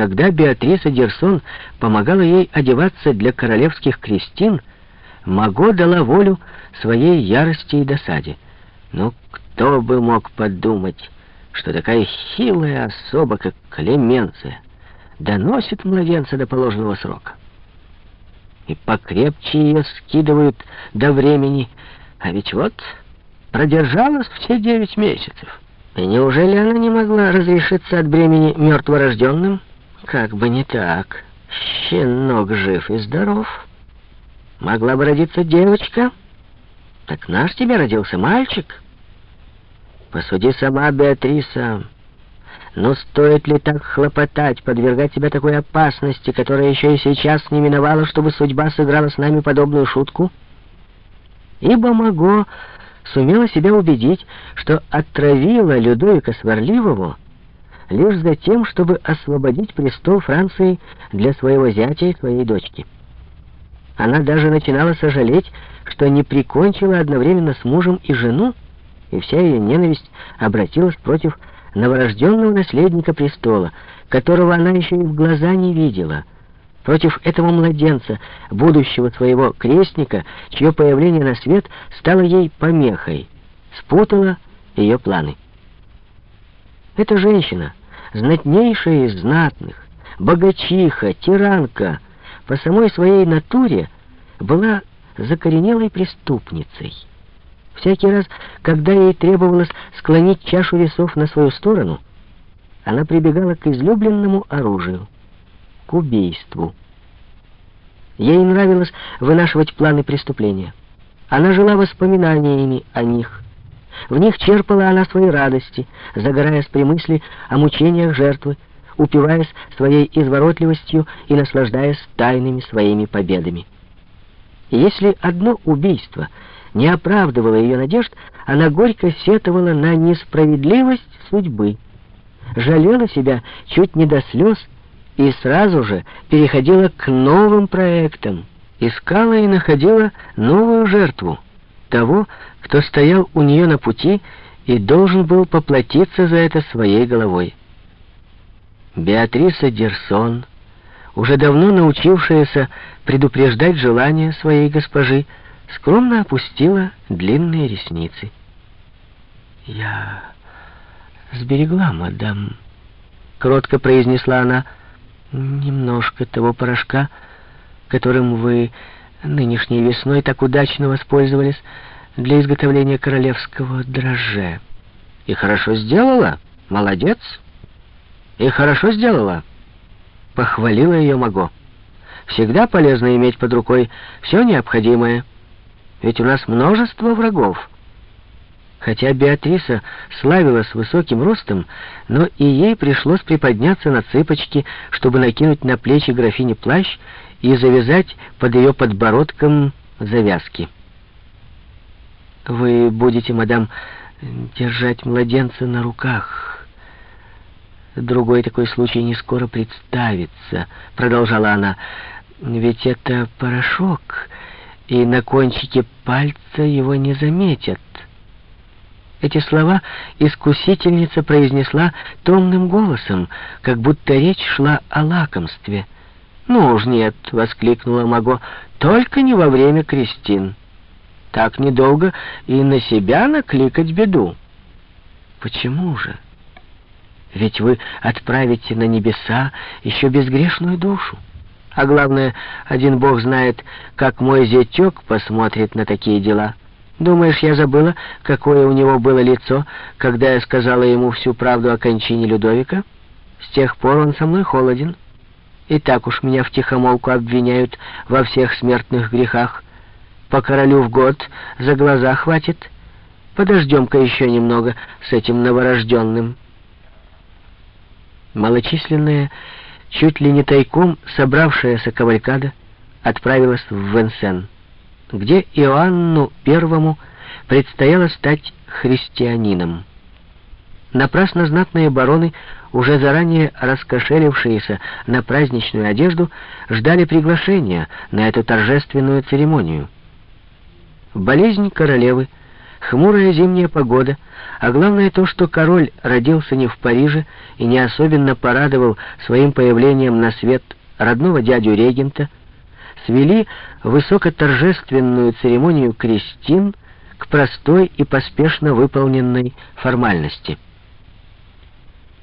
когда Беатриса Дерсон помогала ей одеваться для королевских крестин, Маго дала волю своей ярости и досаде. Ну, кто бы мог подумать, что такая хилая особа, как Клеменция, доносит младенца до положенного срока. И покрепче ее скидывают до времени, а ведь вот продержалась все девять месяцев. И неужели она не могла разрешиться от бремени мертворожденным? Как бы не так. Щенок жив и здоров. Могла бы родиться девочка. Так наш тебе родился мальчик. Посуди сама, Беатриса. Но стоит ли так хлопотать, подвергать себя такой опасности, которая еще и сейчас не миновала, чтобы судьба сыграла с нами подобную шутку? Ибо Маго сумела себя убедить, что отравила Людовика Сварливого лишь за тем, чтобы освободить престол Франции для своего зятя и своей дочки. Она даже начинала сожалеть, что не прикончила одновременно с мужем и жену, и вся ее ненависть обратилась против новорожденного наследника престола, которого она еще и в глаза не видела, против этого младенца, будущего своего крестника, чье появление на свет стало ей помехой, спутала ее планы. Эта женщина, знатнейшая из знатных, богачиха, тиранка, по самой своей натуре была закоренелой преступницей. Всякий раз, когда ей требовалось склонить чашу весов на свою сторону, она прибегала к излюбленному оружию — к убийству. Ей нравилось вынашивать планы преступления. Она жила воспоминаниями о них. В них черпала она свои радости, загораясь при мысли о мучениях жертвы, упиваясь своей изворотливостью и наслаждаясь тайными своими победами. Если одно убийство — не оправдывала ее надежд, она горько сетовала на несправедливость судьбы, жалела себя чуть не до слез и сразу же переходила к новым проектам, искала и находила новую жертву, того, кто стоял у нее на пути и должен был поплатиться за это своей головой. Беатриса Дерсон, уже давно научившаяся предупреждать желания своей госпожи, скромно опустила длинные ресницы. «Я сберегла, мадам», — кротко произнесла она, — «немножко того порошка, которым вы нынешней весной так удачно воспользовались для изготовления королевского дрожжа». «И хорошо сделала? Молодец!» «И хорошо сделала!» — похвалила ее Маго. «Всегда полезно иметь под рукой все необходимое». Ведь у нас множество врагов. Хотя Беатриса славилась высоким ростом, но и ей пришлось приподняться на цыпочки, чтобы накинуть на плечи графини плащ и завязать под ее подбородком завязки. «Вы будете, мадам, держать младенца на руках. Другой такой случай не скоро представится», — продолжала она. «Ведь это порошок...» и на кончике пальца его не заметят. Эти слова искусительница произнесла томным голосом, как будто речь шла о лакомстве. «Ну уж нет!» — воскликнула Маго. «Только не во время крестин. Так недолго и на себя накликать беду». «Почему же? Ведь вы отправите на небеса еще безгрешную душу». А главное, один бог знает, как мой зятек посмотрит на такие дела. Думаешь, я забыла, какое у него было лицо, когда я сказала ему всю правду о кончине Людовика? С тех пор он со мной холоден. И так уж меня втихомолку обвиняют во всех смертных грехах. По королю в год за глаза хватит. Подождем-ка еще немного с этим новорожденным. Малочисленные чуть ли не тайком собравшаяся кавалькада отправилась в Венсен, где Иоанну Первому предстояло стать христианином. Напрасно знатные бароны, уже заранее раскошелившиеся на праздничную одежду, ждали приглашения на эту торжественную церемонию. Болезнь королевы, Хмурая зимняя погода, а главное то, что король родился не в Париже и не особенно порадовал своим появлением на свет родного дядю-регента, свели высокоторжественную церемонию крестин к простой и поспешно выполненной формальности —